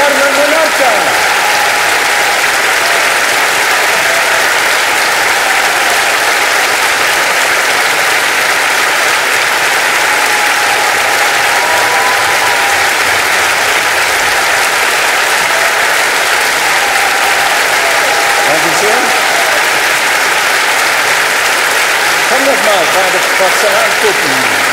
Carmen Monarca. Dank u zeer. Kom nogmaals, waar de wat ze aankopen.